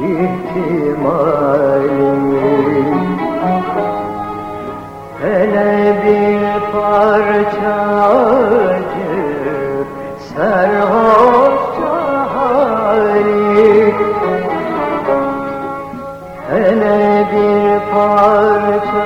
yok ihtimali Hele bir parça acı serhoşça hali Hele bir parça